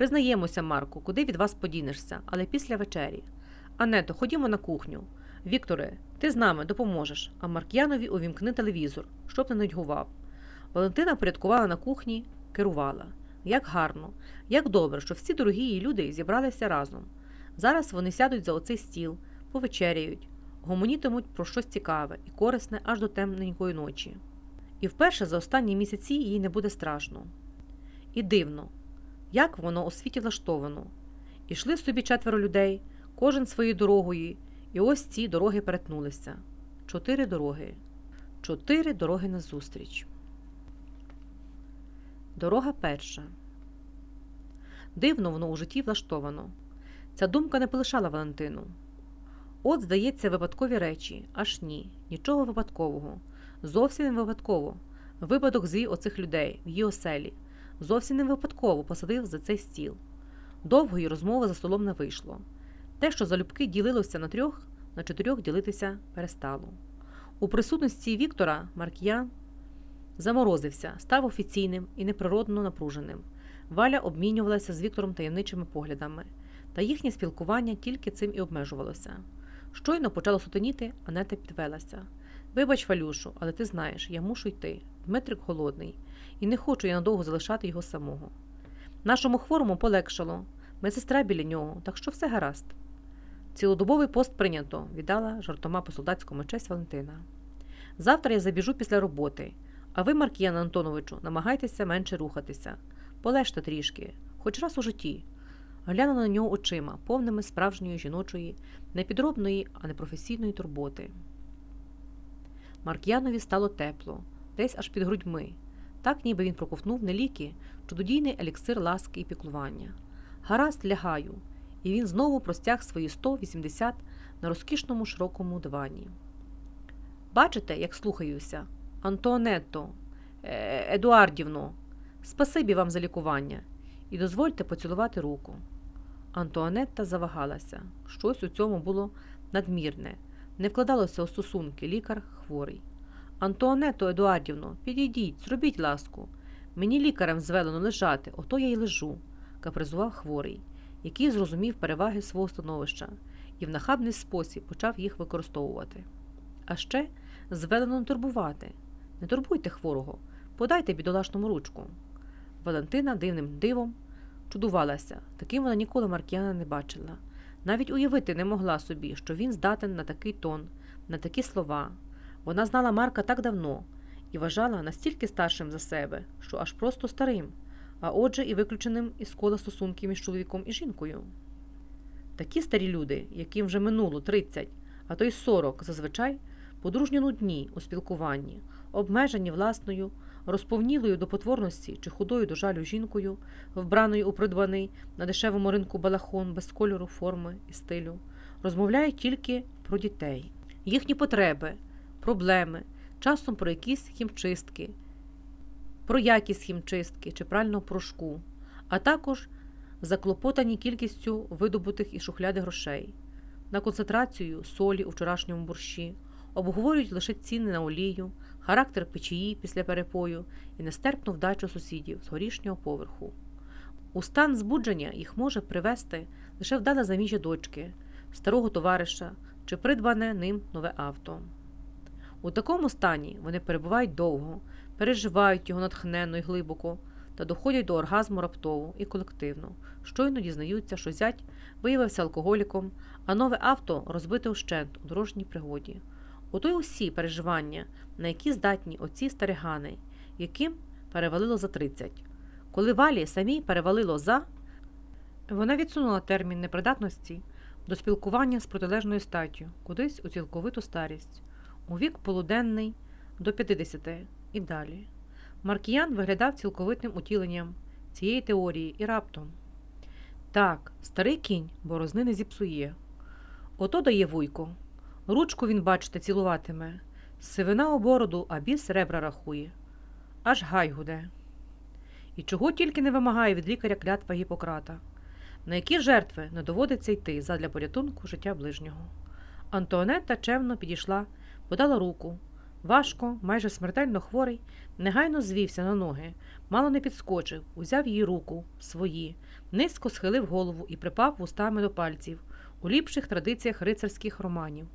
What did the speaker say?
Признаємося, Марку, куди від вас подінешся, але після вечері. Ането, ходімо на кухню. Вікторе, ти з нами допоможеш, а Марк'янові увімкни телевізор, щоб не нудьгував. Валентина порядкувала на кухні, керувала. Як гарно, як добре, що всі дорогі її люди зібралися разом. Зараз вони сядуть за оцей стіл, повечеряють, гомонітимуть про щось цікаве і корисне аж до темненької ночі. І вперше за останні місяці їй не буде страшно. І дивно, як воно у світі влаштовано. Ішли собі четверо людей, кожен своєю дорогою, і ось ці дороги перетнулися. Чотири дороги. Чотири дороги назустріч. Дорога перша. Дивно воно у житті влаштовано. Ця думка не полишала Валентину. От, здається, випадкові речі, аж ні, нічого випадкового. Зовсім не випадково. Випадок звів оцих людей в її оселі. Зовсім не випадково посадив за цей стіл. Довгої розмови за столом не вийшло. Те, що залюбки ділилося на трьох, на чотирьох ділитися перестало. У присутності Віктора Марк'ян заморозився, став офіційним і неприродно напруженим. Валя обмінювалася з Віктором таємничими поглядами, та їхнє спілкування тільки цим і обмежувалося. Щойно почало сутеніти, Анета підвелася. Вибач, Валюшу, але ти знаєш, я мушу йти. Дмитрик голодний, і не хочу я надовго залишати його самого. Нашому хворому полегшало. Медсестра біля нього, так що все гаразд. Цілодобовий пост прийнято, віддала жартома по солдатському честь Валентина. Завтра я забіжу після роботи, а ви, Маркіян Антоновичу, намагайтеся менше рухатися. Полежте трішки, хоч раз у житті. Глянула на нього очима, повними справжньої жіночої, не підробної, а не професійної турботи. Марк'янові стало тепло, десь аж під грудьми, так ніби він проковтнув не ліки, чудодійний еліксир ласки і піклування. Гаразд лягаю, і він знову простяг свої 180 на розкішному широкому дивані. Бачите, як слухаюся? Антуанетто, е, Едуардівно, спасибі вам за лікування, і дозвольте поцілувати руку. Антуанетта завагалася. Щось у цьому було надмірне, не вкладалося у стосунки лікар хворий. Антуанетто Едуардівно, підійдіть, зробіть ласку. Мені лікарем звелено лежати, ото я й лежу, капризував хворий, який зрозумів переваги свого становища і в нахабний спосіб почав їх використовувати. А ще звелено турбувати. Не турбуйте хворого, подайте бідолашному ручку. Валентина дивним дивом чудувалася, таким вона ніколи Маркіяна не бачила. Навіть уявити не могла собі, що він здатен на такий тон, на такі слова. Вона знала Марка так давно і вважала настільки старшим за себе, що аж просто старим, а отже, і виключеним із кола стосунків між чоловіком і жінкою. Такі старі люди, яким вже минуло 30, а то й 40, зазвичай подружньо нудні у спілкуванні, обмежені власною, розповнілою до потворності чи худою до жалю жінкою, вбраною у придбаний на дешевому ринку балахон без кольору, форми і стилю, розмовляють тільки про дітей, їхні потреби, проблеми, часом про якісь хімчистки, про якість хімчистки чи прального порошку, а також заклопотані кількістю видобутих із шухляди грошей, на концентрацію солі у вчорашньому борщі, обговорюють лише ціни на олію, характер печії після перепою і нестерпну вдачу сусідів з горішнього поверху. У стан збудження їх може привести лише вдале заміжжя дочки, старого товариша чи придбане ним нове авто. У такому стані вони перебувають довго, переживають його натхненно і глибоко та доходять до оргазму раптово і колективно, щойно дізнаються, що зять виявився алкоголіком, а нове авто розбите ущент у дорожній пригоді. Ото й усі переживання, на які здатні оці старигани, яким перевалило за 30. Коли валі самій перевалило за, вона відсунула термін непридатності до спілкування з протилежною статтю, кудись у цілковиту старість, у вік полуденний до 50 і далі. Маркіян виглядав цілковитим утіленням цієї теорії і раптом. Так, старий кінь борозни не зіпсує. Ото дає вуйко. Ручку він, бачите, цілуватиме, сивина у бороду, а біс ребра рахує. Аж гай гуде. І чого тільки не вимагає від лікаря клятва Гіппократа, на які жертви не доводиться йти задля порятунку життя ближнього. Антуанетта чемно підійшла, подала руку, Важко, майже смертельно хворий, негайно звівся на ноги, мало не підскочив, узяв її руку, свої, низько схилив голову і припав вустами до пальців, у ліпших традиціях рицарських романів.